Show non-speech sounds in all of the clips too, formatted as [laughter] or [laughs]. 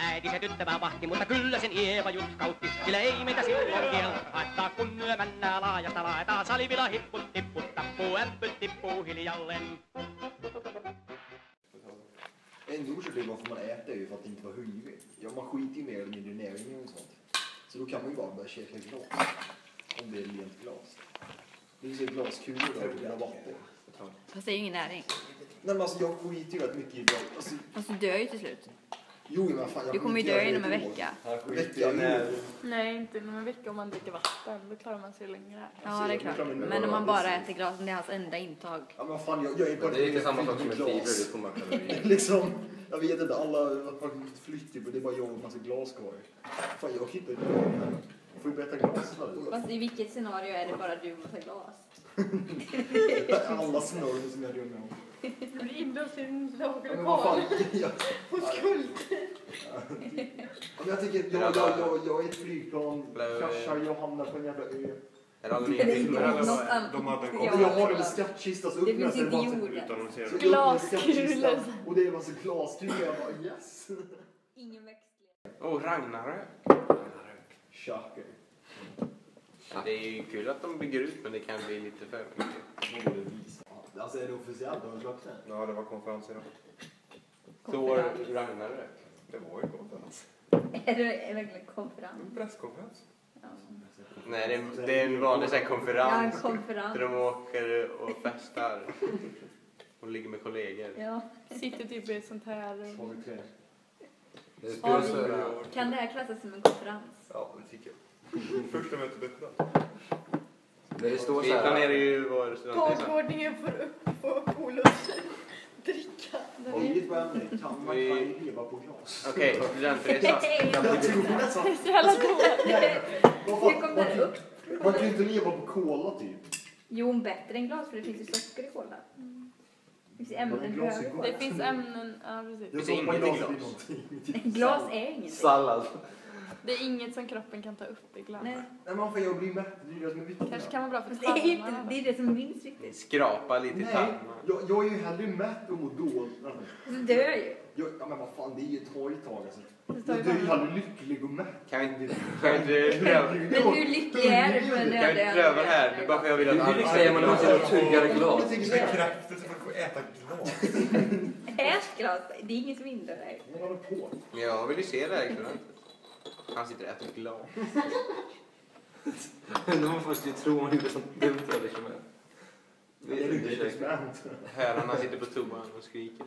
äiti se tyttävää vahti, mutta kyllä sen Eeva jutkautti. Sillä ei meitä silloin kieltä haittaa, kun yö männää laajasta laetaan. Salivila hipput tipput tappuu, ämpyt tippuu hiljalleen. En orsak till varför man äter är ju för att inte vara hungrig. Ja, man skiter ju mer eller mindre i näringen och sånt. Så då kan man ju bara börja käka glas. Om det är rent glas. Det finns ju glaskulor där av vatten. Fast det är ju ingen näring. Nej men alltså jag skiter ju rätt mycket i glas. Alltså, Fast du dör ju till slut. Jo men fan jag Du kommer ju dö inom en ett vecka. Vecka, jo. Nej, inte inom en vecka om man dricker vatten. Då klarar man sig längre. Ja, det är klart. Men om man bara äter glas, det är hans enda intag. Ja men fan jag, jag är bara Det är inte samma sak som får man [laughs] kalorier. liksom, jag vet inte, alla har flyttat på det är bara jag och en massa glas kvar. Fan jag hittar inte det här. Jag får ju bättre glas nu. Fast i vilket scenario är det bara du och massa glas? [laughs] Alla scenarion som jag drömmer om. Blir inlåst i en fan, lokal. jag, På skuld. jag tänker, jag, jag, jag, jag är ett flygplan, kraschar, jag hamnar på en jävla ö. Det nya är filmer eller något vad? De hade en jag har en skattkista så Det öppnas finns det inte öppnas Glaskulor. Och det är en massa glaskulor. Jag bara yes. Ingen växtlighet. Oh, Ragnarök. Tjacker. Det är ju kul att de bygger ut men det kan bli lite för mycket. Alltså är det officiellt? Har du släppt den? Ja, det var konferens idag. Thor Ragnarök. Det var ju konferens. Är det verkligen konferens? En presskonferens. Ja. Nej, det är, det är en vanlig så här, Ja, en konferens. konferens. Där de åker och festar. Och ligger med kollegor. Ja. Sitter typ i ett sånt här tre? Det vi- Kan det här klassas som en konferens? Ja, det tycker jag. Första mötet öppnat. Det står Vi planerar ju vår studentresa. Dagordningen får upp på Polos dricka. Om kan man Vi- kan ju leva på glas. Okej, studentresa. Jag tror nästan... Det är så jävla dåligt. Vad fan, man, kan- upp? man kan ju inte leva på cola typ. Jo, bättre än glas för det finns ju socker i kola. Det finns ämnen Glas är gott. Det finns ämnen, ja precis. Jag finns stoppar inget i glaset glas. någonting. Glas är ingenting. Sallad. Det är inget som kroppen kan ta upp i glas. Nej, Nej men fan jag blir mätt, det är det som är viktigt. Kanske kan vara bra för det är, inte, tarmarna. det är det som är minst viktigt. Skrapa lite i Nej, tarmarna. jag, jag är ju hellre mätt och mår dåligt. Du dör ju. Jag, ja men vad fan, det är ju ett tag ett tag alltså. Det Jag ju är ju bara- aldrig lycklig och mätt. Kan vi inte, kan vi inte pröva? Men hur lycklig är du en Kan vi inte pröva det här? Bara för jag vill att Hur lycklig är man när man sitter och tuggar glas? Jag tänker så här, Bekräftelse för att få äta glas. Ät glas. Det är ingen som hindrar dig. vad håller på? Men jag vill ju se det här ikväll. Han sitter och äter glas. Någon först ju tro man gjorde sånt dumt där liksom. Det är lite experiment. Hör han, han sitter på toan och skriker.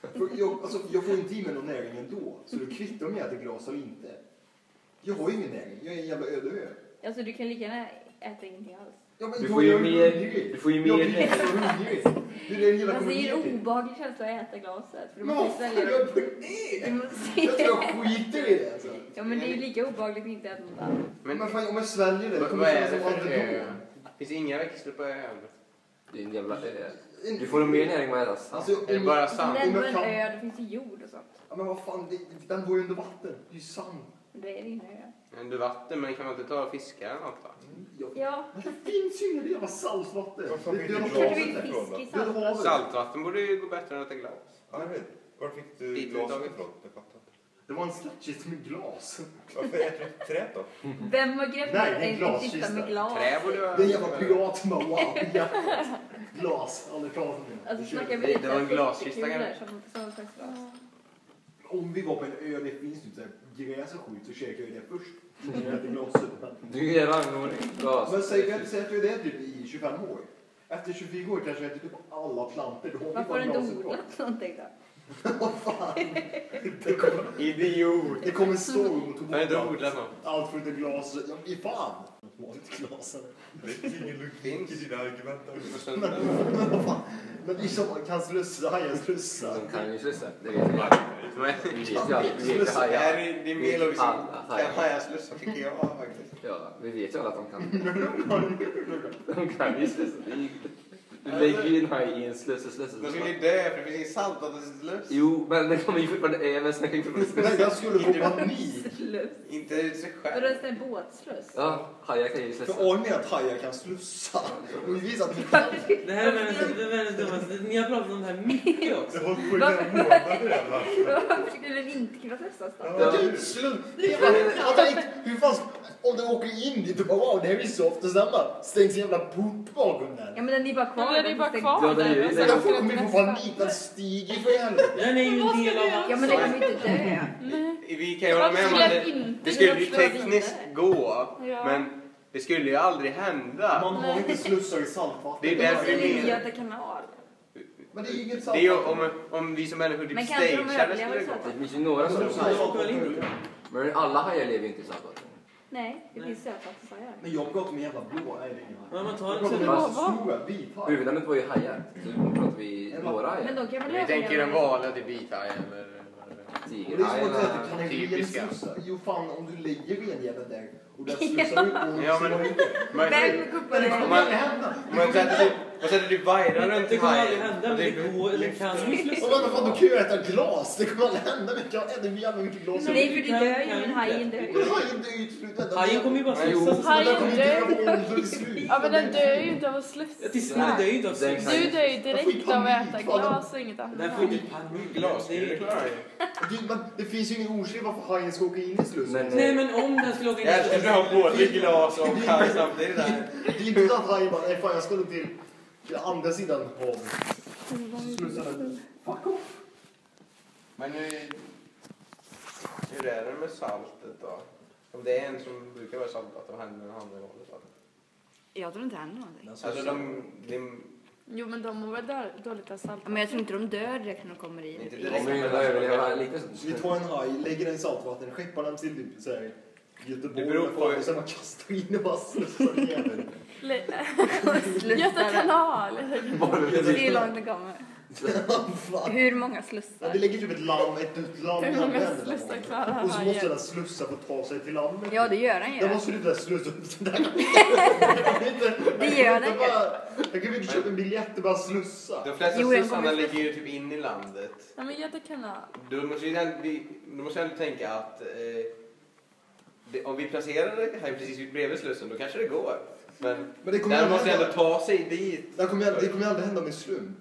För Jag, alltså, jag får inte i mig någon näring ändå. Så det kvittar om jag äter glas eller inte. Jag har ju ingen näring. Jag är en jävla öde ö. Alltså du kan lika gärna äta ingenting alls. Ja, men Du får ju jag mer- du får ju Jag mer- blir så hungrig. Det är det hela Alltså det är en obehaglig känsla att äta glaset. För du måste fan svälja jag det. Jag tror jag skiter i det alltså. Ja men det är ju lika obehagligt att inte äta något annat. Men, Men fan, om jag sväljer det, vad, är det som för ö? Finns det inga växter på ön? Det är en jävla... En- Du får nog mer näring med att äta sand. Alltså, Är det bara Men sand? det är ändå jag en kan- ö, det finns ju jord och sånt. Ja, men vad fan, det, den går ju under vatten. Det är ju sand. Men det är ingen ö. Under vatten, men kan man inte ta och fiska eller något då? Jag, Ja, men det finns ju inget jävla saltvatten. Varför Det- fick du något glas? kan du havet inte där. fiska i Det är saltvatten? havet. Saltvatten borde ju gå bättre än att äta glas. Ja, jag vet. Var fick du Dit glaset uttaget. ifrån? Jag fattar inte. Det var en skattkista med glas. Varför äter du inte träd då? vem har grävt Nej, ner det är en glaskista. kista med glas? Trä borde. Det är en jävla pirat bara wow, hjärtat. Glas, aldrig talat om det. Alltså Det snackar vi Det- var en glaskista, kulor kanske? som som slags glas. Om vi var på en ö, det finns ju inte så här gräs och skit, så käkar jag det först. Innan jag äter glaset. Du är Ragnor glas. Men säg säg att vi är det typ i 25 år. Efter 24 år kanske jag äter typ alla plantor. Då har vi Varför bara har du inte glaset kvar. odlat någonting då? Vad fan. Det kommer, Idiot! det kommer storm och Har du inte odlat något? Allt förutom glas. Ja, i fan. Vanligt glas. eller? Det finns ingen logik i dina argument. Men vad fan. Men det är som kan slussa, hajar slussa. De kan ju slussa. Det vet vi. Men- Vi vet ju allt. Vi vet ju Det här hajar. är, det är mer logiskt. Alla Kan hajar. slussa tycker jag faktiskt. Ja, vi vet ju alla att de kan. [laughs] De kan ju slussa. Det är ju- Du lägger ju en haj i en sluss och sluss. De skulle ju dö för det finns inget saltvattenslöss. Jo, men den kommer ju fortfarande även den kan ju fortfarande Nej, slussa. jag skulle få panik. Sluss. Inte ut sig Vadå, själv. det är en båtsluss? Ja, hajar kan ju slussa. För menar att hajar kan slussa. Och vi visar att vi Det här är världens, det är världens dummaste. Ni har pratat om det här mycket också. Det har hållit på i flera månader jävlar. Varför skulle den inte kunna slussas då? Ja, det är. Jag hur fan om du åker in dit och bara wow, det här är soft och sen bara stängs en jävla port bakom den. Ja men den är bara kvar. Ja, den är bara kvar Ja, den är ju- där. Jag kommer ju få nästa. panik, den stiger för helvete. Den är ju en del av Ja men den kommer ju inte dö. Vi kan ju hålla med om att det, det skulle ju tekniskt gå. Ja. Men det skulle ju aldrig hända. Man har inte slussar i saltvatten. Det är Det därför vi ju menar. Göta kanal. Men det är ju inget Det är ju saltvatten. om, om vi som människor typ Men kan inte de stageade överleva skulle i det gå. saltvatten? Det finns ju några som Saltvatten. Men alla hajar lever ju inte i saltvatten. Nej, det finns sötvattenhajar. Men jag pratar om jävla blå. Nej, det är ingen Men man tar Jag pratar stora. Huvudämnet var ju hajar. Så nu pratar vi några Men hajar. de kan väl Vi tänker en typ vithaj eller det är. Och det är som att säga att Tigerhajarna. du kan en ren Typiska. slussa. Jo fan, om du lägger renjäveln där och den [laughs] slussar ut och Ja, men-. Man- Vem kuppar Det det? kommer man- aldrig hända. Om man sätter typ, man sätter typ vajrar runt Det kommer aldrig hända, men det går, eller kan ju Och slussa. vad fan, då kan jag äta glas. Det kommer aldrig hända. Men jag äter jävla mycket glas. Nej för det Kan- dör ju men inte. hajen dör ju. Men hajen dör ju till slut. Hajen kommer ju bara slussas. Den Hajen dör. i slut. Ja men den dör ju inte av att slussa. Till slut dör ju inte av Den sluss. kan Du dör ju Jag direkt ju av att äta glas och inget Den annat. får inte panik. Glas, Det är det ju- ju. Det, men, det finns ju ingen orsak varför hajen ska åka in i slussen. Nej men om den skulle åka in Jag älskar att du har både glas och haj samtidigt. Det är inte så att hajen bara, nej fan jag ska till, till andra sidan havet. Slussen är... Fuck off. Men hur, hur är det med saltet då? Om det är en som brukar vara saltvatten, vad händer hamnar i vanligt vatten? Jag tror inte det händer någonting. Alltså de, de Jo men de mår väl dåligt av salt. Men jag tror inte de dör direkt när de kommer i. Inte De direkt. kommer ju överleva lite. Vi tar en haj, lägger den i saltvatten, skeppar den till typ så här, Göteborg Det beror på- och sen bara kastar in och bara slussar igen. Göta kanal. Det är långt det kommer. Hur många Ja, slussar? Vi lägger typ ett lamm, ett dött lamm Hur många slussar klarar Och så måste den slussa för att ta sig till lammet. Ja det gör den ju. Den måste du där slussa. [laughs] Det gör den ju. Jag kan inte köpa en biljett och bara slussa. De flesta Jo, slussarna ligger ju typ in i landet. Ja men Göta kanal. Då måste vi ändå, tänka att eh, om vi placerar det här precis bredvid slussen, då kanske det går. Men, Men det kommer den aldrig måste ändå ta sig dit. Det kommer, aldrig- det kommer aldrig hända med slump.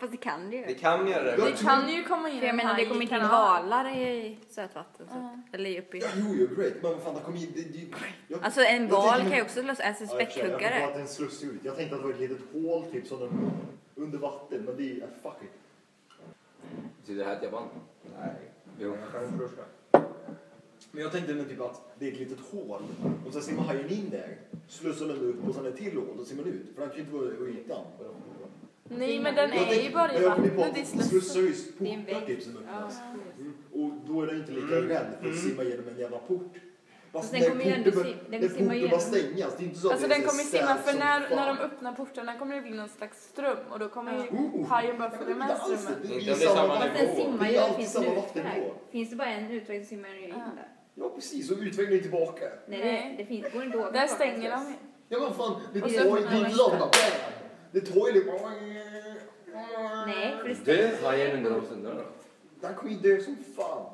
Fast det kan det Det ju. kan göra det. Det kan ju komma in För jag en menar det haj kommer i inte in valar i sötvatten. Så. Ja. Eller uppe i... Ja, jo, jo, great. Men vad fan, det kommer ju... Det, det, jag, Alltså en jag val tänker- kan ju också slåss, alltså Ja, i och för sig, Jag tänkte späckhuggare. att det är en sluss ut. Jag tänkte att det var ett litet hål typ som den under vatten. Men det är... Fuck it. Betyder det här att jag vann? Nej. Jo. Men jag tänkte typ att det är ett litet hål och sen simmar hajen in där, slussar den upp och sen ett till hål och simmar ut. För den kan ju inte vara över ytan. Nej men den Jag är ju bara i vattnet. Det är Slussar ju portar typ som Ja. öppnas. Mm. Och då är den inte lika Mm. rädd för att simma genom en jävla port. Fast den när kommer ju ändå sim- den simmar porten ju bara igenom. stängas, det är inte så att Alltså det är den kommer simma för när, fan. när de öppnar portarna kommer det bli någon slags ström och då kommer ju Oh. hajen bara följa Inte med strömmen. Det Inte är är samma samma Fast den nivå. simmar Det ju, är det alltid finns samma en vattennivå. Finns det bara en utväg så simmar den ju in Ja. där. Ja precis, och utvägen är tillbaka. Nej, Nej. det, finns, går inte att Där stänger de ju. Ja men fan, det tar så ju inte. Det tar ju lite... Nej, för det Du, stängs. hajen under de stunderna då? Den kommer ju dö som fan.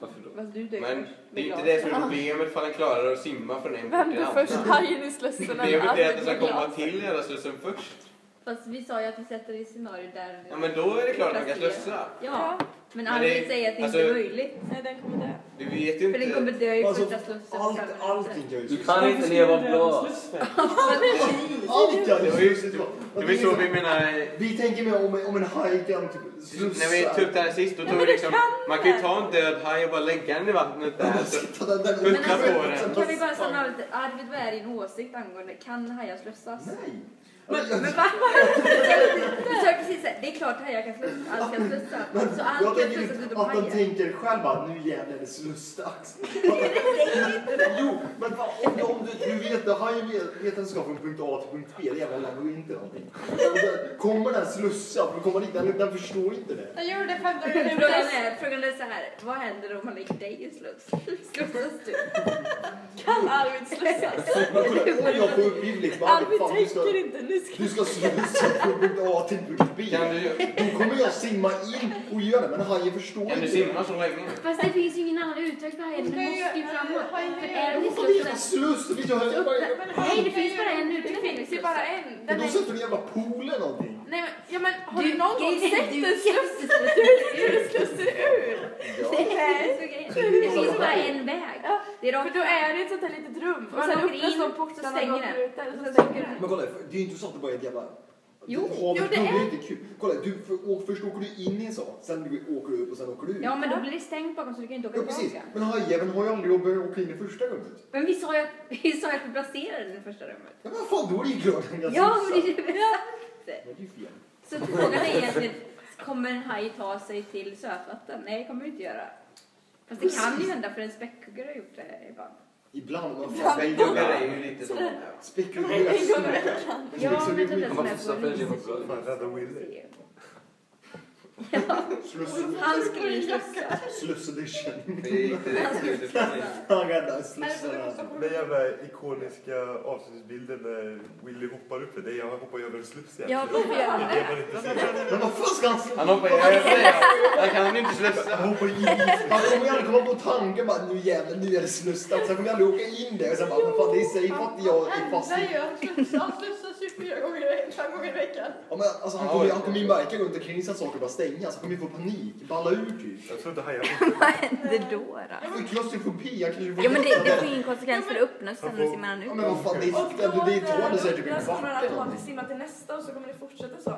Varför då? Fast du dör men först det är ju inte det som är problemet ifall den klarar att simma från en port Vem till en först annan. hajen i slussen Problemet är att den ska komma till hela slussen först. Fast vi sa ju att vi sätter det i scenario där... Ja men då är det klart att man kan slussa. Ja, men Men Arvid det- säger att det alltså- inte är möjligt. Nej den kommer dö. Du vet ju För den kommer inte. dö i Alltså, första slussen. allt, allting kan ju Du kan inte leva av glas. Allt kan ju Det var ju- slussas. Det var ju så vi menade Vi tänker mer om, om en haj kan typ slussa. när vi tog upp det här sist. Då tog vi liksom, man kan ju ta en död haj och bara lägga den i vattnet där. Så, Putta Men alltså, på den. kan vi bara stanna av lite? Arvid, vad är din åsikt angående kan hajar slussas? Nej. Men, men va? Du sa precis såhär, det är klart hajar kan slussa, allt kan slussa. Så allt jag kan tänker slussas utom att de tänker själva nu jävlar [laughs] är det slussdags. Men om, du, om du, du vet att hajen vet, vet att den ska från punkt A till punkt B, det jävla labyrint eller någonting. Och sen kommer den slussa, för kommer dit, den, den förstår inte det. Jag gjorde det för att Frågan är, frågan är så här, vad händer om man lägger dig i sluss? Slussas du? kan Arvid slussas. Och jag får uppgift liksom, Arvid, fan, du ska, tänker inte, nu Du ska slussa från punkt A till punkt B. Kan du, Då kommer jag simma in och göra det, men hajen förstår kan du inte. simma så länge? Fast det finns ju ingen annan utväg för hajen. Den måste ju framåt. För är den i Är det sluss? Det finns ju bara... öppnar- Nej, det finns bara en Det utväg. finns ju bara en. Men då är... sätter du en jävla pool eller någonting. Nej men, ja men har du någon gång är- sett du en sluss? [laughs] Hur sluss ser ut? Det finns bara en väg. Det är För då är det ett sånt här litet rum. Och Man sen åker öppnas in, de portarna och går ut där. Stänger den. Men kolla, det är ju inte så att det bara är ett jävla... Jo. Havet Jo, det kommer är. inte kul. Kolla, du, för, och först åker du in i en sak, sen du åker du upp och sen åker du ut. Ja, men då blir det stängt bakom så du kan inte åka Ja, precis. tillbaka. Men hajjäveln har ju aldrig börjat åka in i första rummet. Men vi sa ju att [laughs] vi sa att vi placerade den i första rummet. Ja, men fan, då är det ju klart jag Ja, men det är ju det. Det fel. Så frågan är egentligen, kommer en haj ta sig till sötvatten? Nej, det kommer det inte göra. Fast det kan ju hända för en späckhuggare har gjort det ibland. Ibland, Ja, fan. Späckhuggare är ju lite så. Späckhuggare är stora. Ja, men det är det här Fan, rädda Willy. Ja, Sluss, han slussa. sluss edition. Han kostar på Den jävla ikoniska avslutningsbilden när Willy hoppar upp för det. Jag hoppar över en sluss igen. Ja, varför gör han Det är det man inte ser. Men vad fan ska han Han hoppar över. Han kan ju inte Han slussa. hoppar in Han kommer ju aldrig komma på tanken bara nu jävlar, nu är det slussdags. Han kommer aldrig åka in där och sen bara, men fan det är safe att jag är fast i... slussa. Han slussas ju fyra gånger, i fem gånger i veckan. Ja, men alltså, han kommer ju han kommer ju märka runt omkring sig att saker bara stängas. Han kommer ju få panik, balla ur typ. Jag tror inte hajar [laughs] Vad hände då? då? Han får ju klaustrofobi, han kanske får Ja men det, det får ingen konsekvens för det öppnas sen när simmar han Ja ut. men vad fan, det, Och är- då, det, det tar det säkert typ en då kommer kvart han någonting. simma till nästa och så kommer det fortsätta så.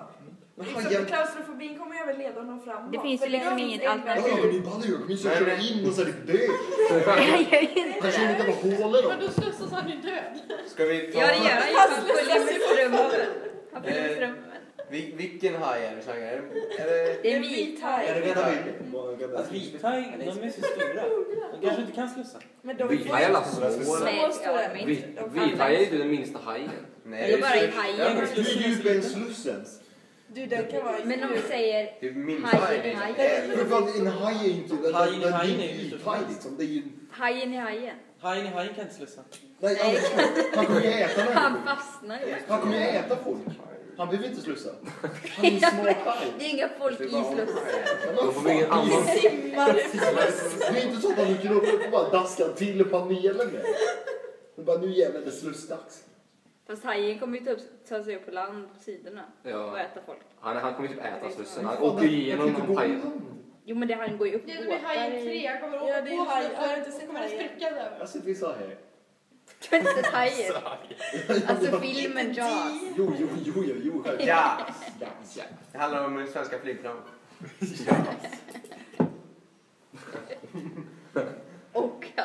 Liksom, hajen... klaustrofobin kommer ju även leda honom framåt. Det finns ju liksom inget alternativ. Ja, men ballar ur. Han kommer ju köra in och så är det död. [laughs] Jag gör ju inte det. inte på hålet Men då. då slussas han ju död. Ska vi ta... Ja det gör han ju. Han följer med Vi- Vilken haj är det Saga? Är det... Är det... Det är en vit haj. Är det bilden? Att vithaj, de är så stora. De kanske inte kan slussa. Men de är alla små. Nej, Så stora. de är inte- de kan Vithaj är ju den minsta hajen. Nej, Det är bara i så- hajen. Hur djup är en slussens? Du, den kan vara Men om vi säger Det är minsta hajen i hajen. hajen. En haj är ju inte... Hajen i det är hajen ju är ju vithaj liksom. Det är ju... Hajen i hajen. Hajen i hajen kan inte slussa. Nej, han, han kommer ju äta [laughs] Han människor. fastnar ju. Han kommer ju äta folk. Han behöver inte slussa. Han är smart haj. Det är inga folk i slussen. Då får vi ingen fan, annan. simmar. Det är inte så att han dyker upp och bara daskar till panelen med. Men bara nu jävlar är det slussdags. Fast hajen kommer ju ta, upp, ta sig upp på land på sidorna och Ja. äta folk. Han, han kommer ju typ äta slussen. Han åker ju igenom hajen. Jo men det, han går ju upp Det blir hajen tre. Jag kommer Ja, åka det är på haj. Jag har inte Så sett kommer det hajen. Spricka där. har sett vissa här. Du har inte sett hajen? Alltså filmen Jaws. Jo, jo, jo, jo, jo. självklart. Ja! Ja. Det handlar om svenska flygplan. [laughs]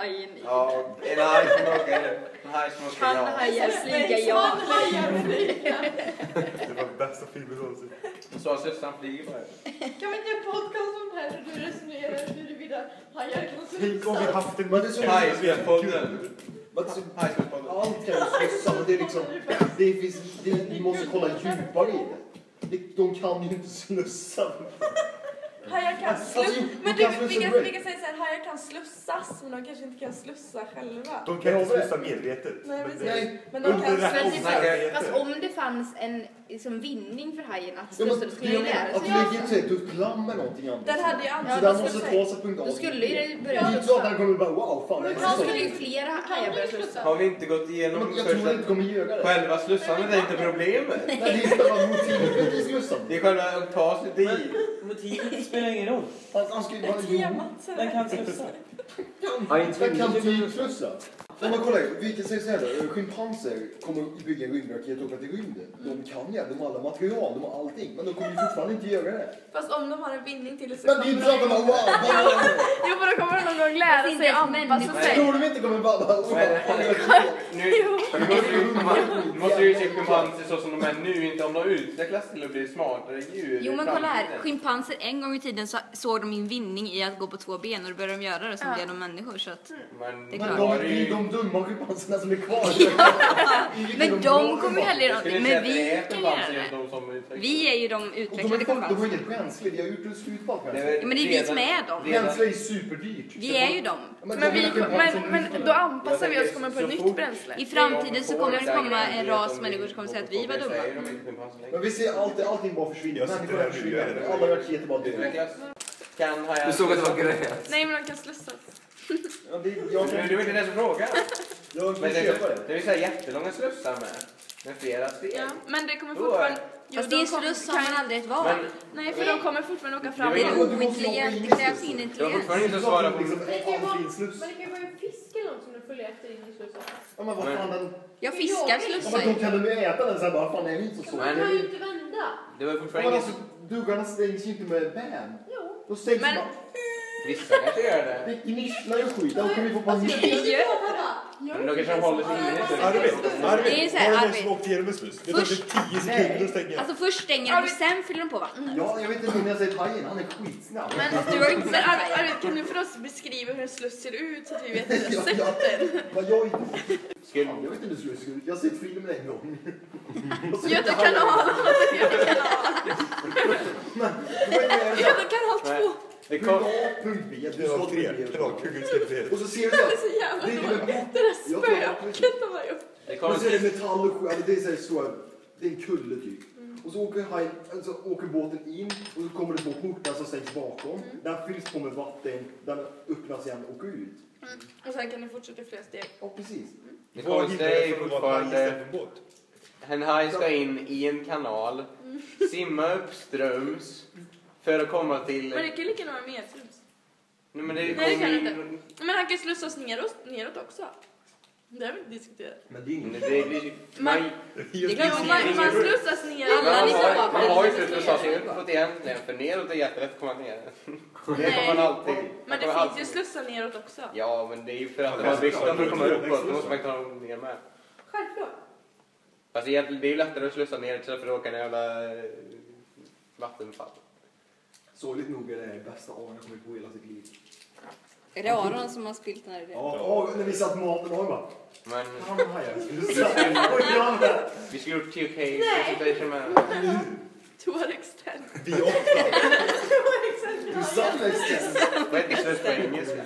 hajen i. Ja, en haj som åker... En haj som åker Han ja. hajar flyga Man ja. hajar flyga. Det var bästa filmen någonsin. Så har slussan flyger bara. Kan vi inte göra en podcast om det här där du resonerar huruvida hajar kan Tänk om vi haft en Hajspelspodden. Allt kan ju slussa, men det är liksom... Det finns, det, ni måste kolla djupare i det. det. De kan ju inte slussa. Hajar kan Alltså, slussa. de Men du, slussa vi kan, vi kan säga såhär, hajar kan slussas men de kanske inte kan slussa själva. De kan inte slussa medvetet. Nej, Men Nej, Men de kan slussa. Fast om det fanns en liksom, vinning för hajen att slussa, då skulle den ju lära att sig. lägga ett sätt ut eller någonting annat. Den hade ju Så använt den måste ta sig punkt A Då till skulle B. ju det Det börja är inte så att slussa. han kommer bara wow, fan det Då är skulle ju så. flera hajar börja slussa. Har vi inte gått igenom. Själva slussandet är inte problemet. Nej, det är själva motivet i. Det är själva att ta sig dit. Motivet spelar ingen roll. Han, han ska ju bara... Jo, temat. Den kan slussa. han kan typ Nej, men kolla, vi kan säga så här då. Schimpanser kommer att bygga en rymdraket och åka till rymden. De kan ja, de har alla material, de har allting. Men de kommer ju fortfarande inte göra det. Fast om de har en vinning till det så Men det är inte så att de bara wow, wow. Jo men då kommer de någon gång lära sig inte att anpassa människor. sig. Tror de inte kommer bara... bara Nu, måste ju nu måste ju se schimpanser så som de är nu, inte om de utvecklas till att bli smartare djur. Jo i men kolla här, framtiden. schimpanser en gång i tiden så såg de en vinning i att gå på två ben och då började de göra det som Ja. blev de människor så att, Men, Det är Men klart. de, ju... ju de dumma schimpanserna som är kvar. [laughs] Men de kommer ju Jag göra någonting, men vi är kan göra det. Vi är ju de Och utvecklade de har schimpanserna. inget bränsle, vi har gjort slut bränsle. Ja, men det är vi som är dem. Bränsle är superdyrt. Vi är ju dem. Men, vi, men, men då anpassar vi oss kommer på nytt bränsle. I framtiden så kommer det komma en ras människor som kommer säga att vi var dumma. Men vi ser alltid, allting bara försvinner. Människor. Alla raketer bara dör. Du såg att det var gröt. Nej, men de kan slussas. Ja, det, jag kan, du är inte den som frågar. jag kan Men det, köpa det. det är så här jättelånga slussar med. Med flera steg. Ja, men det kommer Då är- fortfarande... Jo, Fast det är de en kommer- sluss har man aldrig ett val. Men Nej, för de kommer fortfarande åka fram. Det är ingen- ointelligent, det krävs ingen det var intelligens. fortfarande inte att svara på... Liksom, Men det kan ju en vara-. Men det kan ju vara en fisk eller något som du följer efter in i slussen. Ja, men vad fan, den... Jag fiskar Ja, slussar men ju. då kan du äta den sen bara, fan det är inte så. Men- Den kan ju inte vända. Det var fortfarande ingen... alltså, duggarna stängs ju inte med bam. Jo. Då stängs Men- de bara. Vissa kanske gör det. Det gnisslar ju skit. Då kommer vi få panik. Men då kanske de håller sig inne. så- Arvid, Arvid, Det är så här, har du någon Arvid. som åkt igenom en sluss? Det tar Först- typ 10 sekunder att stänga. Alltså först stänger de och sen fyller de på vatten. Ja, jag vet inte när jag säger hajen. Han är skitsnabb. Men Du har inte Men sett Arvid. Arvid, kan du för oss beskriva hur en sluss ser ut så att vi vet hur Ja, jag har sett den? Vad jag inte... Skulle- Jag vet inte hur det ser ut. Jag har sett filmen en gång. Och så- Göta kanal! [laughs] Göta kanal 2! Det Punkt kom... A, punkt B. Du Kanal ska 3, till B. kanal kungen ska inte Och så ser du Det så är här, så jävla Det är dåligt. Det där spöket de har gjort. Det kom... och så är det metall och. Alltså, det är så. Det är en kulle typ. Och så åker, hajen, alltså, åker båten in och så kommer det två portar som stängs bakom. Den fylls på med vatten, den öppnas igen och går ut. Och sen kan ni fortsätta i flera steg. Ja, precis. Det Vad konstiga är det ju haj fortfarande... en haj ska in i en kanal, simma uppströms för att komma till... Men det kan ju lika gärna vara medströms. Nej, men det Nej, det kan det in- Men han kan slussas neråt, neråt också. Det har vi inte diskuterat. Men det är inget... det blir... Men- Man, Det man man, man slussas neråt. Alla man, ni som har, man har ju ta sig uppåt egentligen, för neråt är jättelätt att komma ner. Det kommer man alltid... man Men det finns ju slussar neråt också. Ja, men det är ju för att de har byggt dem för att komma uppåt, då måste man dem ner med. Självklart. Fast egentligen, det är ju lättare att slussa ner istället för att åka en jävla eh, vattenfall. Sorgligt nog är det det bästa Aron kommit på i hela sitt liv. Är det Aron som har spillt den här idén? Ja, ja, när vi satt maten och bara... Men. Och jag bara... vi skulle gjort TOK presentation med... To what extent? Vi åtta. Du satt. Vad heter sluss på engelska?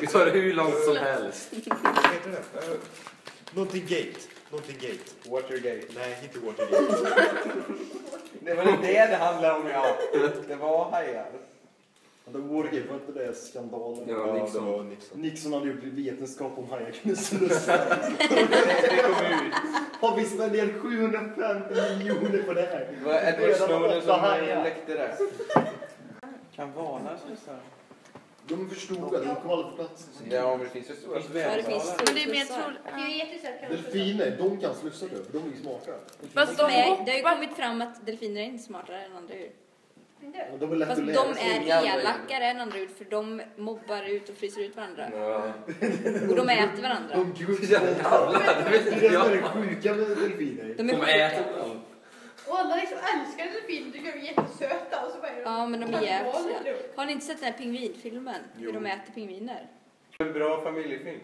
Vi tar det hur långt som helst. vad heter det? Eh, Någonting gate. Någonting gate. Watergate. Nej, inte Watergate. Det var inte det det handlade om, ja. Det var hajar. Det var inte det skandalen. Det var Ja, det Nixon. var Nixon. Nixon hade gjort vetenskap om hajar kunde slussa. [laughs] Det kom ut. Har vi spenderat 750 miljoner på det här? Det var Edward Snowden som läckte det. Kan valar slussa? De förstod det, de kom aldrig på plats. Ja, men det finns ju stora? Men det är mer troligt. Det är. Delfiner, de kan slussa du, de är ju smarta. Fast De är, det har ju kommit fram att delfiner är inte smartare än andra djur. De är Fast att de är elakare än andra djur för de mobbar ut och fryser ut varandra. Ja. Och de äter varandra. De är sjuka med delfiner. De är sjuka. Och alla liksom älskar delfiner, tycker de är jättesöta och så bara. Ja, men de är jävligt? Har ni inte sett den här pingvinfilmen? Hur Jo. de äter pingviner? En bra familjefilm.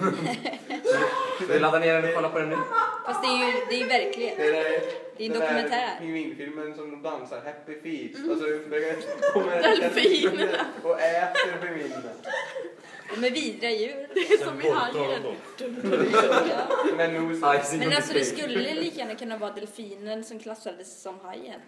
[laughs] Vi laddar ner den och kollar på den nu. Fast det är ju, det är ju verklighet. Det är, det, Det är en där dokumentär. pingvinfilmen som de dansar, Happy Feet. Och så kommer Delfinerna. och äter pingvinerna. De är vidriga djur. Det är som i hajen. Ja. Men nosen. Alltså det skulle lika gärna kunna vara delfinen som klassades som hajen.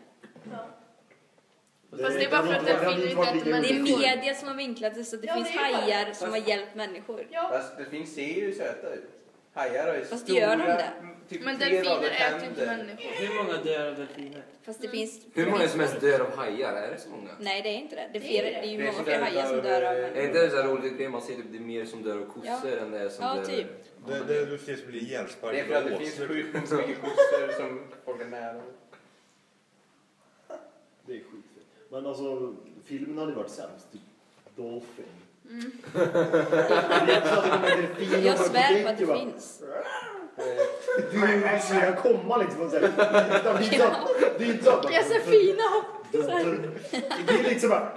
Fast det är bara för att inte äter Det är media som har vinklat det så att det Ja, finns det är hajar som har hjälpt människor. Ja, Fast delfiner ser ju söta ut. Hajar har ju Fast stora... gör de det? Typ men delfiner äter ju inte människor. Hur många dör av delfiner? Fast det finns... Hur många är det som ens dör av hajar? Är det så många? Nej det är inte det. Det är, fler, det är ju Det är många som fler hajar som av, dör av eh, Är människor. inte det så roligt grej man ser typ det är mer som dör av kossor än det är som Ja, dör... typ. Det, det är väl fler som blir Det är ihjälsparkade för att det av finns sjukt mycket kossor som folk är nära. Det är skitfett. Men alltså, filmen hade varit sämst. Typ Dolphin. Mm. Jag svär på att det finns. Du du ser den komma liksom. och här. Det är inte så- Jag ser fina hopp. Det är liksom bara...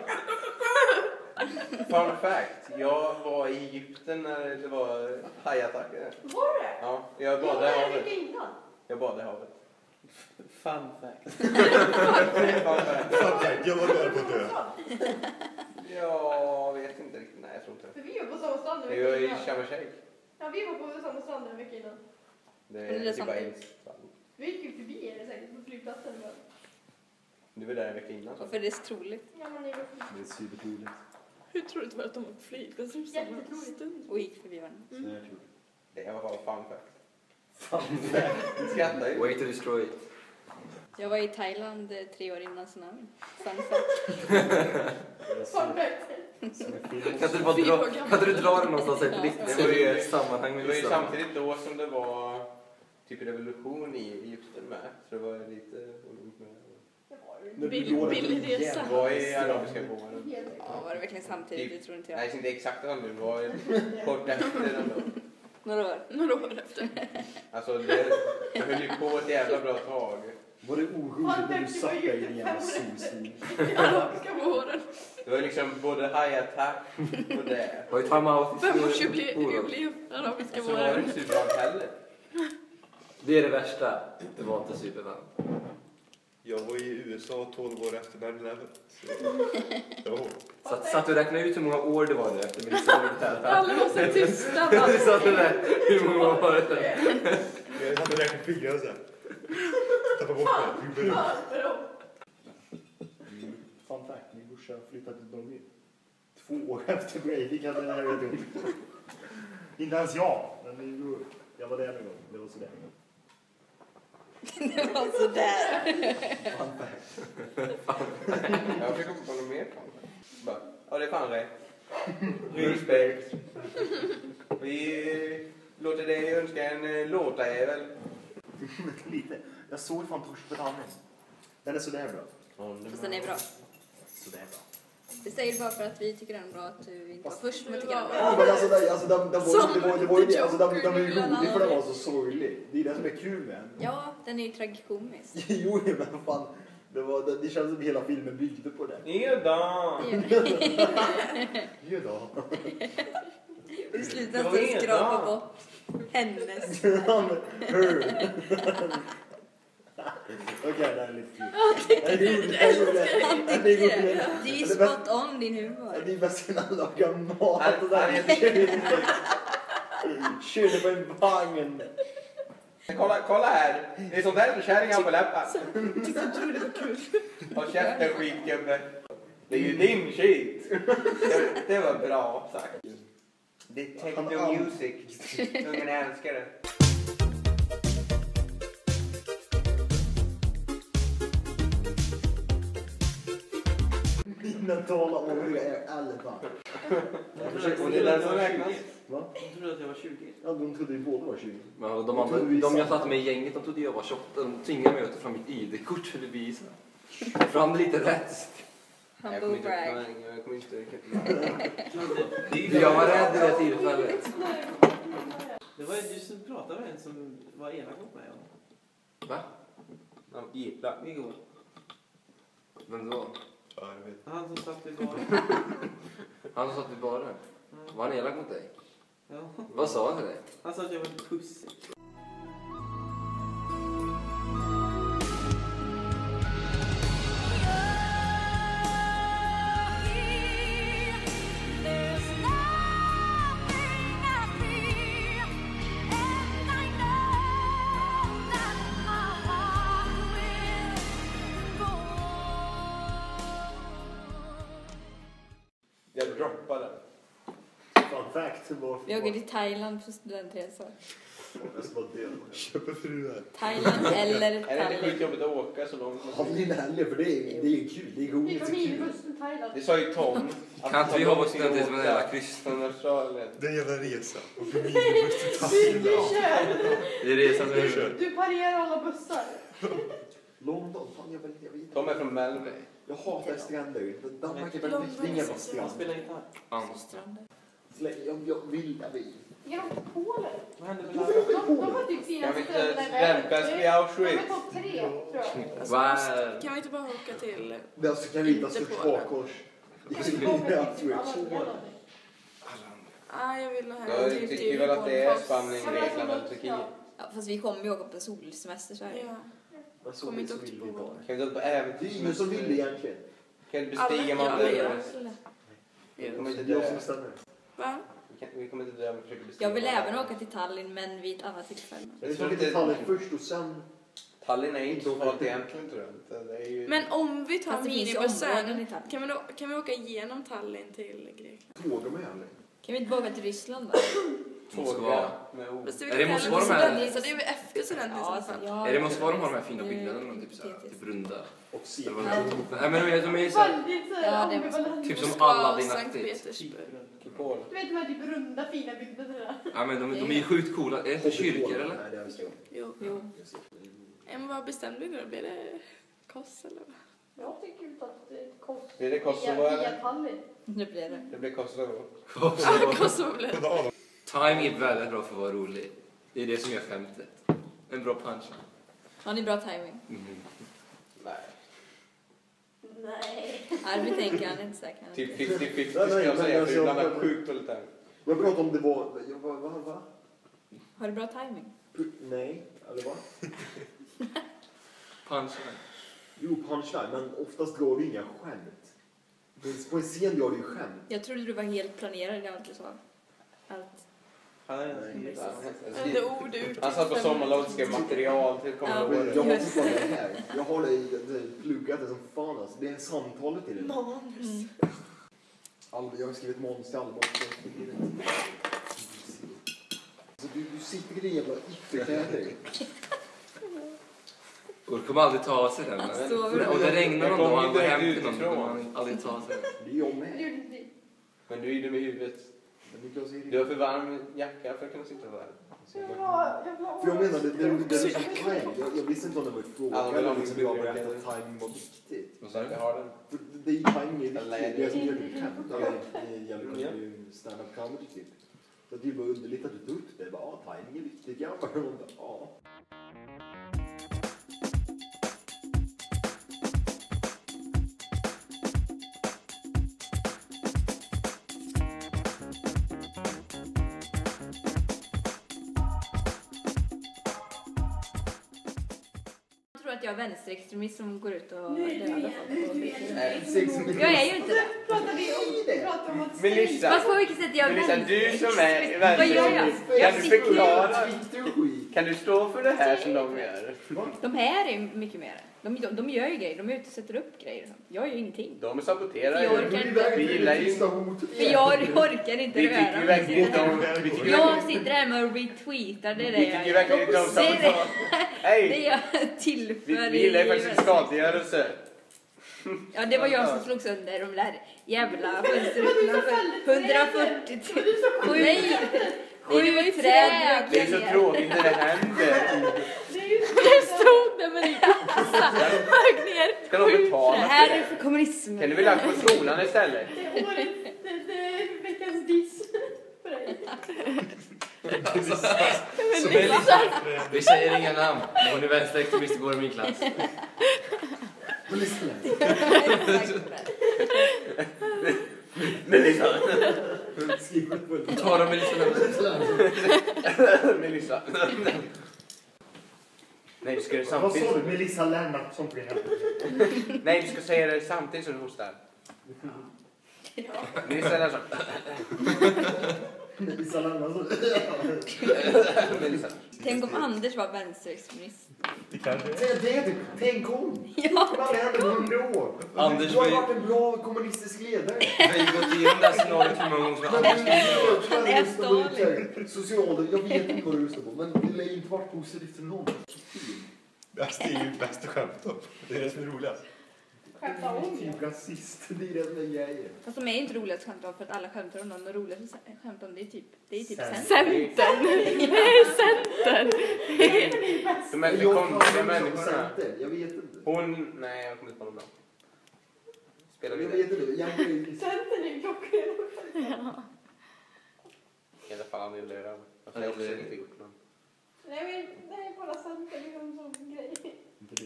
Fun fact. Jag var i Egypten när det var hajattacker. Var det? Ja, jag badade i Jag havet. Jag badade i havet. [laughs] Fun fact. Fun fact. Jag var nära på dö. Jag vet inte riktigt. Nej, jag tror inte det. För vi är på samma stad nu. Det är ju i Sharm el Sheikh. Ja, vi var på samma strand en vecka innan. Det är typ bara samtidigt. en strand. Vi gick ju förbi er säkert på flygplatsen. Men... Du var där en vecka innan så. För det är så troligt. Ja, men det var Det är supertroligt. Hur troligt var det att de var på flygplatsen samma Jättetroligt. stund? Och gick förbi varandra. Så det var bara fun fact. Fan, skrattar ju. Way to destroy it. Jag var i Thailand eh, tre år innan tsunamin. [laughs] Kan inte du bara dra, kan inte du dra det någonstans på ditt Det var ju- ett sammanhang Det med var ju samtidigt då som det var typ revolution i Egypten med. Så det var lite oroligt med. Det Billig resa. Det var i arabiska våren. Ja, var det verkligen samtidigt? Det tror inte Nej, jag. inte exakt som det var kort efter ändå. [laughs] Några år. Några år efter. Alltså det, det höll ju på ett jävla bra tag. Var det oroligt när du satt där i din jävla solstol? Arabiska våren. Det var liksom både high attack och det. Var ju i Femårsjubileum. Arabiska Så var det inte supervarmt heller. Det är det värsta. Det var inte supervarmt. Jag var i USA 12 år efter 9-11. Så, ja. Satt, satt du och räknade ut hur många år det var nu efter militären? Alla var så tysta. [laughs] Du satt där. Hur många år var det? Jag hade räknat fingrarna sen. Tappade bort det. Gjorde det. Mm. Fun fact, min brorsa flyttade till Norge. Två år efter Breivik hade det här jag. Inte ens jag, men. Jag var där en gång, det var sådär. Det var sådär. Fun fact. Jag försöker komma på något mer fan. Bara, Ja, det är fan rätt. Respekt. Vi låter dig önska en eh, låtjävel. [laughs] Lite. Jag såg fan Torsk på Tallinn. Den är sådär bra. Fast den är bra. Sådär bra. Det säger du bara för att vi tycker den är bra att du inte var först med att tycka den var Ja, bra. men alltså, den, alltså den, den var, det var, det var ju det. Alltså, den, den var ju Joker, rolig för den var så sorglig. Det är det som är kul med den. Ja, den är ju tragikomisk. [laughs] Jo, men fan. Det, var, det, det känns som hela filmen byggde på det. Eda! Det gör. [laughs] Jo då. I slutet ska du skrapa bort hennes. [laughs] Okej, det här är lite kul. Jag gjorde det. Jag gjorde det. Är ju Det är bäst- spot on din humor. Det är bäst när han lagar mat. Och där. Körde på en vagn. Kolla, kolla här. Det är sånt där för kärringar på läppar. Tyckte inte du det var kul? Håll käften skitgubbe. Det är ju din shit. Det, var bra sagt. Det är techno music. Ungen älskar det. Mina tala om hur jag är elva. Jag försöker- Och det är den som räknas. Va? Jag trodde att jag var 20. Ja, de trodde ju båda var 20. Men de, andra, de jag satt med i gänget, de trodde jag var 28. De tvingade mig att ta fram mitt ID-kort för att bevisa. Han hade lite rätt. Jag kommer inte, brag. nej, jag kommer inte... Jag var rädd vid det tillfället. Det var ju du som pratade med en som var elak mot mig. Va? Ja, Gilla. Igår. Vem då? Han som satt i baren. [laughs] Han som satt vid baren. Var han elak mot dig? Ja. Vad sa han till dig? Han sa att jag var pussig. Vi åker till Thailand på studentresa. Jag. Köper fruar. Thailand eller Är det inte Tallinn. skitjobbigt att åka så långt? Ha din helg för det är, det är kul. Det är Vi roligt. var Det är kul. minibuss till Thailand. Det sa ju Tom. [laughs] att Kan inte vi ha vår student som en jävla? Från Australien. Det är en jävla resa. Och för. [laughs] Vi kör! Det är resan som Jag kör. är... Du parerar alla bussar. London. Fan, jag vet jag. Tom är från Melbourne. Jag hatar stränder. Danmark är väldigt viktigt. Ingen jävla Han strand. spelar gitarr. Amsterdam. Jag, jag vill, jag vill. Är de Polen? Vad hände med De, Lara? de har typ inte i. De är topp tre, tror jag. Va? Kan vi inte bara åka till... Det är alltså kan vi hitta Inte stort Polen. hakkors. Ah, jag vill ha Jag tycker väl att det är Spanien, Grekland eller Turkiet. Ja, fast vi kommer ju åka på solsemester så här. Ja. Men så inte åka till Polen. Kan vi inte på Det är äventyr? ingen som vill egentligen. Kan vi Alla, bestiga ja, Mount alla gör Everest? det. Kommer Det inte är jag dö. som bestämmer. Va? Vi kan- vi kommer inte dö om vi försöker beskriva Jag vill även åka till Tallinn men vid ett annat tillfälle. Jag tror inte Tallinn först och sen... Tallinn är inte så farligt egentligen tror jag ju... Men om vi tar minibussen, kan vi, då, kan vi åka igenom Tallinn till Grekland? Mig aldrig. Kan vi inte bara åka till Ryssland då? Det Är det Moskva de här- det är efter det Moskva de har de här fina det byggnaderna? Typ, såhär, typ runda? Och Nej men de är, de är ju såhär, det typ som Moskva. Sankt Petersburg. Kupol. Du vet de här typ runda fina byggnaderna? Ja men de, de är ju sjukt coola. Är det inte kyrkor eller? Det. Jo. Jo. Men vad bestämde vi då? Blir det Kos eller? Jag tycker inte att det är konstigt. Blir det Kosovo eller? Nu blir det. Det blir Kosovo. Kosovo [laughs] blir det. Time är väldigt bra för att vara rolig. Det är det som gör skämtet. En bra punchline. Har ni bra timing? Mm. Nej. Nej. Arvid tänker han är inte säker. Typ 50-50 Nej, ska nej, jag säga, för ibland har jag sjukt dåligt där. Jag pratade om det var... Va, va? Har du bra timing? Nej, eller va? Punchline. Jo, punchline, men oftast drar du inga skämt. På en- På en scen gör du ju skämt. Jag trodde du var helt planerad i allt du sa. Allt. Han är ord ut. Han satt på sommarlov och skrev material till kommande året. jag har fortfarande det här. Jag har det, det pluggat det som fan alltså. Det är samtalet till det. Manus. All, jag har skrivit manus till också. Är rätt. Alltså, du, du sitter i det jävla ytterkläder. Och kommer aldrig ta sig den. Alltså, och det regnar någon dag och han går hem till någon. utifrån. Då kommer han aldrig ta sig den. Det är jag med. Men du är ju i huvudet. Du har för varm jacka för att kunna sitta där. Jag vill ha... Jag ha... För jag menar, det, är så time. Jag, jag visste inte om det var ett fråga. Ja, men liksom jag berättade veta. att timing var viktigt. Vad sa Jag du? har den. För det är ju timing är viktigt. är Det det- som det gäller kanske ju stand-up comedy typ. Så det är bara underligt att du tog upp det. Bara, ja, timing är viktigt. Bara, ja. Är vänsterextremist som går ut och är dödar folk. Nej. Jag är ju inte det. Pratar vi om, pratar om att Melissa, Fast på vilket sätt är jag Melissa, du som är Vad gör jag? Kan Jag du sitter ju... förklara? Kan du stå för det här som de gör? De här är ju mycket mer. De, de, de gör ju grejer. De är ute och sätter upp grejer. Jag gör ju ingenting. De saboterar Jag ju. orkar inte. Vi gillar ju... För jag orkar inte Vi tycker verkligen inte om... Vi tycker ju Jag verkligen- sitter här med och retweetar. Det är det vi jag tycker gör. verkligen inte om Det är det- sabotage. Det Hej! jag tillför Vi, i vi gillar ju faktiskt skadegörelse. Ja, det var jag som slog sönder de där jävla fönsterrutorna för 140 000. Nej! Sju träd. Det är så tråkigt när det händer. [laughs] Det stod där med din kassa. Hög ner. Ska de betala Det här är det? för kommunismen. Kan du väl lagt på skolan istället? Det är årets, det, det är veckans diss för dig. Vi säger inga namn. Hon är vänsterextremist går i min klass. [laughs] Men lyssna. Melissa. Tar dem Melissa. [laughs] Melissa. Nej, du ska göra det Vad sa du? samtidigt. Melissa Lennartsson din hemsida. Nej, du ska säga det samtidigt som du hostar. Melissa Lennartsson. Melissa Lennartsson. Tänk om Anders var vänsterextremist. Det kanske är. Säg det. Tänk om. Ja. På hundra år. Anders Du har vi- varit en bra kommunistisk ledare. Vi har ju gått igenom det här scenariot hur många gånger som Men helst. du Det är social, jag vet inte vad du röstar på, men det lär inte varit positivt för någon. Det är ju bästa skämtet. Det är det som är roligast. Skämta om det. Typ rasist, det är det som är grejen. Fast de är inte roliga att skämta om för att alla skämtar om någon. Det roligaste att skämta om det är typ, det är typ. Centern. Nej, Centern. De är Jag lite kan konstiga som människorna. jag vet inte. Hon... Nej, jag kommer inte på något bra. Spela Jag vidare. vet inte, jag är Centern är klockren. [laughs] I alla fall, han är lördag. Fast jag har också inte gjort någon. Nej men, nej bara Centern är en sån grej.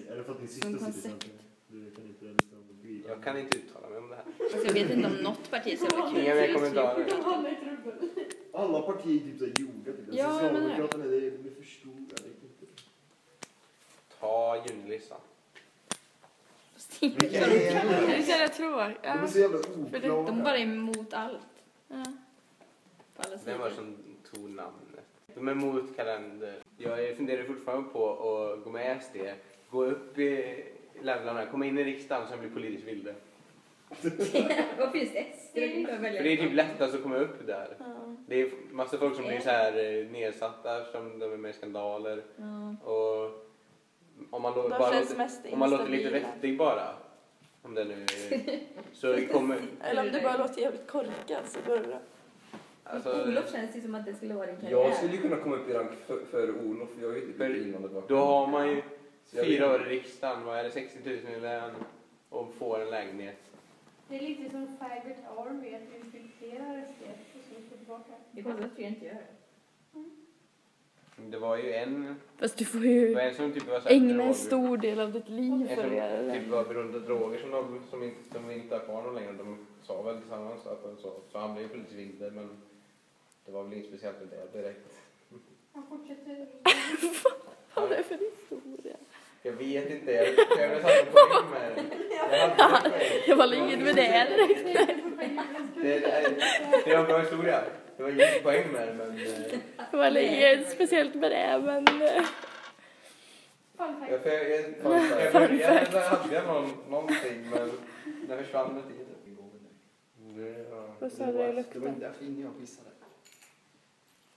Är det för att din Som syster sitter i koncept. Du kan inte liksom begripa. Jag kan inte uttala mig om det här. Fast jag vet inte om något parti är så jävla kul. Inga mer kommentarer. Alla partier är typ såhär gjorda. Typ. Ja. Socialdemokraterna, det är de för stora. Ta jullistan. Vilka är Det de? är tråkigt. De är så jävla De oklara. bara är emot allt. Ja. på alla Vem var det som tog namnet? De är motkalender. Jag funderar fortfarande på att gå med i SD, gå upp i levlarna, komma in i riksdagen och sen bli politiskt vilde. [laughs] Vad finns det? För det är typ lättast att komma upp där. Ja. Det är massa folk som blir så här eh, nedsatta som de är med i skandaler. Ja. Och om man, lå- De bara låter, mest om man låter lite vettig bara. Om det nu [laughs] så kommer... Eller om du bara låter jävligt korkad så går det bra. Alltså, Olof känns ju som att det skulle vara din karriär. Jag skulle ju kunna komma upp i rank för, för Olof, jag är ju typ invandrarbakgrund. då har man ju fyra år i riksdagen, vad är det, 60 000 i lön och får en lägenhet. Det är lite som Faggot Army, att vi infiltrerar SD och så får tillbaka. Det är bara att fler inte gör det. Det var ju en, Fast du får det ju en som typ var så ägna en stor del av ditt liv En för som att göra det. typ var beroende av droger som de, som inte, som inte har kvar någon längre. De sa väl tillsammans att de så, så han blev politiskt vilde men det var väl inget speciellt med det direkt. Han fortsätter. [laughs] Vad är det för historia? Jag vet inte, jag, jag sätta poäng med det. Jag hade en poäng. Det var inget med det direkt. Det, det, det var en bra historia. Det var ingen poäng med det men eh, Det var inget speciellt med det men... eh, jag, jag, jag, jag, jag, jag, jag hade någon, någonting men det försvann med tiden. Det var- Vad sa Det du i Det var lukten? inte därför jag pissade.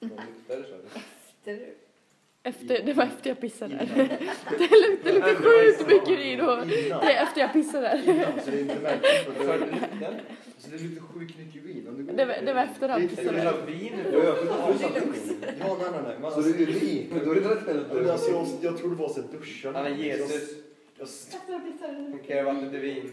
det var nykter så det. Det- Efter, det var efter jag pissade där. [laughs] Det luktar, det luktar sjukt mycket urin och det är efter jag pissade så det är inte märkligt. Vad sa du, nykter? Så det luktar sjukt mycket urin. Om det, går Det var- det var efter han Det är vin. Ja, nej, nej, nej. Men Så det är urin? Då är det rätt Ja, men alltså, jag, jag trodde det var så här duschar. Han är Jesus. Jag, Efter pissade. Han kan göra vatten till vin.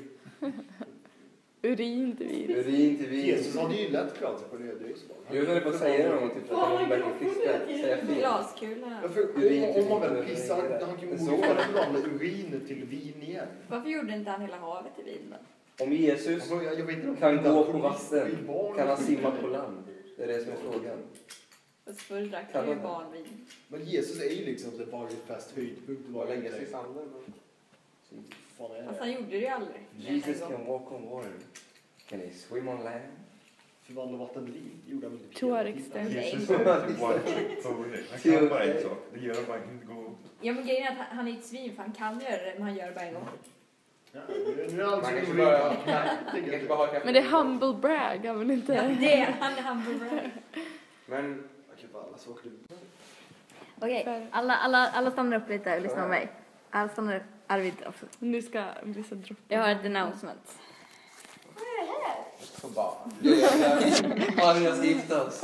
Urin till vin. Urin till vin. Jesus hade ju lätt sig på så. Jag höll på att säga det någon gång, typ att han verkligen fiskar. Säga fel. Glaskula. Ja, för om, om man väl pissar, han kan ju Så. förvandla urin till vin igen. Varför gjorde inte han hela havet till vin då? Om Jesus Alltså, jag, jag vet inte om kan gå på vatten, kan han simma på land? Det är det som är frågan. Fast förr drack han ju barnvin. Men Jesus är ju liksom så varje fest höjdpunkt. Sig i sanden. Fan är Fast han gjorde det ju aldrig. Jesus can walk on water. Can he swim on land? Förvandla vatten till vin. Det gjorde han väl typ hela tiden. Jesus typ one trick. Han kan bara en sak. Det gör bara inte gå. Ja men grejen är att han- han är ett svin för han kan göra det men han gör det bara en gång. Ja, nu- nu är allt Man så kanske bara, man kanske bara har kaffe. Men det är humble brag, han vill inte... [laughs] det är han, han borde Men Okej, för alla saker du... Okej, alla, alla, alla stannar upp lite och lyssnar på mig. Alla stannar upp. Arvid också. Nu ska Melissa droppa. Jag har ett announcement. så bara. Ja, vi ska gifta oss.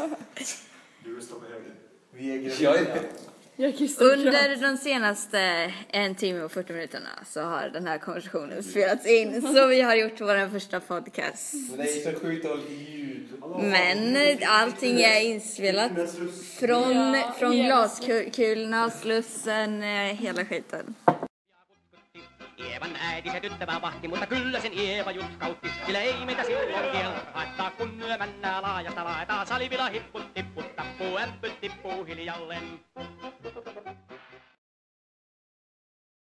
Du röstar på höger. Vi är gravida. är är. Under de senaste en timme och 40 minuterna så har den här konversationen spelats in. Så vi har gjort vår första podcast. Men det är så sjukt ljud. Men allting är inspelat. Från, från glaskulorna, Slussen, eh, hela skiten. Eevan äiti se tyttävä vahti, mutta kyllä sen Eeva jutkautti. Sillä ei meitä silloin kiel haittaa, kun myö männää laajasta laetaan. Salivila hipput tipput, tappuu ämpyt tippuu hiljalleen.